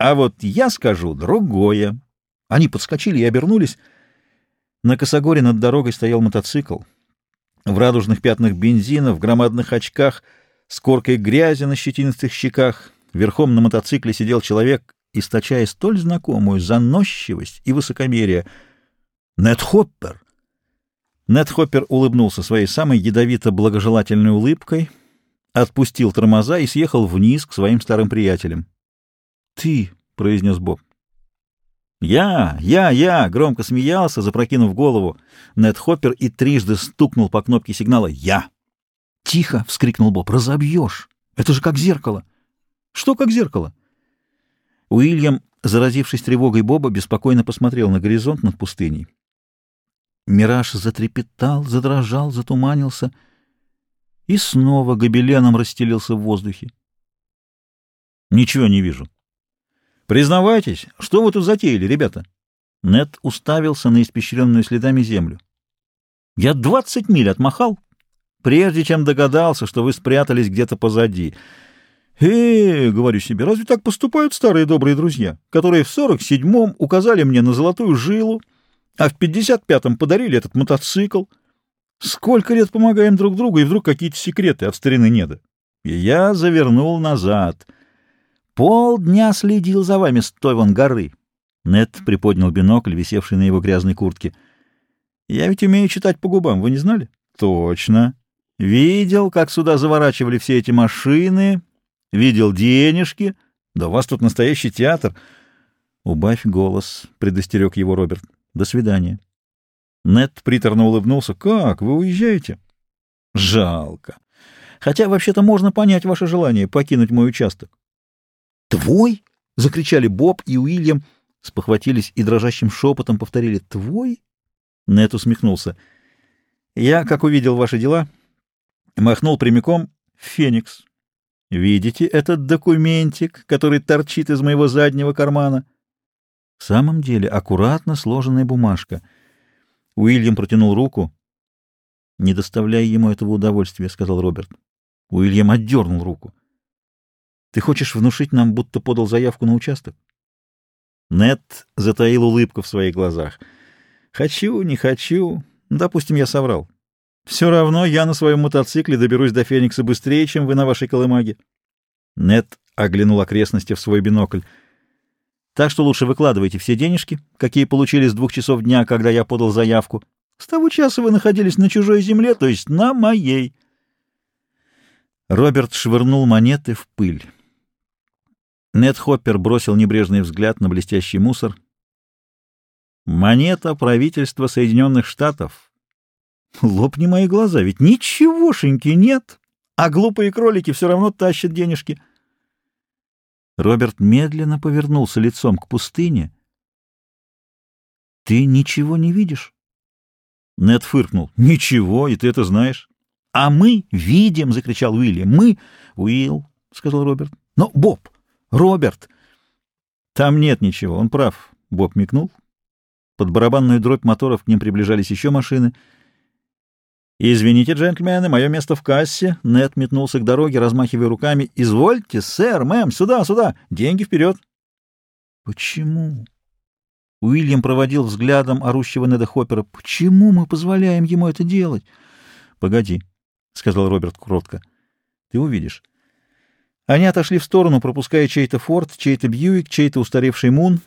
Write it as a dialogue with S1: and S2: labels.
S1: А вот я скажу другое. Они подскочили и обернулись. На косогоре над дорогой стоял мотоцикл. В радужных пятнах бензина, в громадных очках, с коркой грязи на щетинистых щеках, верхом на мотоцикле сидел человек, источая столь знакомую заносчивость и высокомерие. Нед Хоппер! Нед Хоппер улыбнулся своей самой ядовито-благожелательной улыбкой, отпустил тормоза и съехал вниз к своим старым приятелям. «Ты!» — произнес Боб. «Я! Я! Я!» — громко смеялся, запрокинув голову. Нед Хоппер и трижды стукнул по кнопке сигнала «Я!». «Тихо!» — вскрикнул Боб. «Разобьешь! Это же как зеркало!» «Что как зеркало?» Уильям, заразившись тревогой Боба, беспокойно посмотрел на горизонт над пустыней. Мираж затрепетал, задрожал, затуманился и снова гобеленом расстелился в воздухе. «Ничего не вижу», Признавайтесь, что вы тут затеяли, ребята? Нед уставился на испещренную следами землю. Я двадцать миль отмахал, прежде чем догадался, что вы спрятались где-то позади. «Э, — говорю себе, — разве так поступают старые добрые друзья, которые в сорок седьмом указали мне на золотую жилу, а в пятьдесят пятом подарили этот мотоцикл? Сколько лет помогаем друг другу, и вдруг какие-то секреты от старины неда? И я завернул назад — Полдня следил за вами с той вон горы. Нед приподнял бинокль, висевший на его грязной куртке. Я ведь умею читать по губам, вы не знали? Точно. Видел, как сюда заворачивали все эти машины, видел денежки. Да у вас тут настоящий театр. Убавь голос, предостерег его Роберт. До свидания. Нед приторно улыбнулся. Как, вы уезжаете? Жалко. Хотя вообще-то можно понять ваше желание покинуть мой участок. «Твой?» — закричали Боб и Уильям, спохватились и дрожащим шепотом повторили «Твой?» Нет усмехнулся. «Я, как увидел ваши дела, махнул прямиком Феникс. Видите этот документик, который торчит из моего заднего кармана?» В самом деле аккуратно сложенная бумажка. Уильям протянул руку. «Не доставляй ему этого удовольствия», — сказал Роберт. Уильям отдернул руку. Ты хочешь внушить нам, будто подал заявку на участок? Нет затаил улыбку в своих глазах. Хочу, не хочу. Допустим, я соврал. Все равно я на своем мотоцикле доберусь до Феникса быстрее, чем вы на вашей колымаге. Нет оглянул окрестности в свой бинокль. Так что лучше выкладывайте все денежки, какие получили с двух часов дня, когда я подал заявку. С того часа вы находились на чужой земле, то есть на моей. Роберт швырнул монеты в пыль. Нед Хоппер бросил небрежный взгляд на блестящий мусор. «Монета правительства Соединенных Штатов». «Лопни мои глаза, ведь ничегошеньки нет, а глупые кролики все равно тащат денежки». Роберт медленно повернулся лицом к пустыне. «Ты ничего не видишь?» Нед фыркнул. «Ничего, и ты это знаешь». «А мы видим!» — закричал Уильям. «Мы...» «Уилл», — сказал Роберт. «Но, Боб, «Роберт!» «Там нет ничего, он прав», — Боб мигнул. Под барабанную дробь моторов к ним приближались еще машины. «Извините, джентльмены, мое место в кассе». Нед метнулся к дороге, размахивая руками. «Извольте, сэр, мэм, сюда, сюда! Деньги вперед!» «Почему?» Уильям проводил взглядом орущего Неда Хоппера. «Почему мы позволяем ему это делать?» «Погоди», — сказал Роберт кротко. «Ты увидишь. Они отошли в сторону, пропуская чей-то форт, чей-то бьюик, чей-то устаревший мун.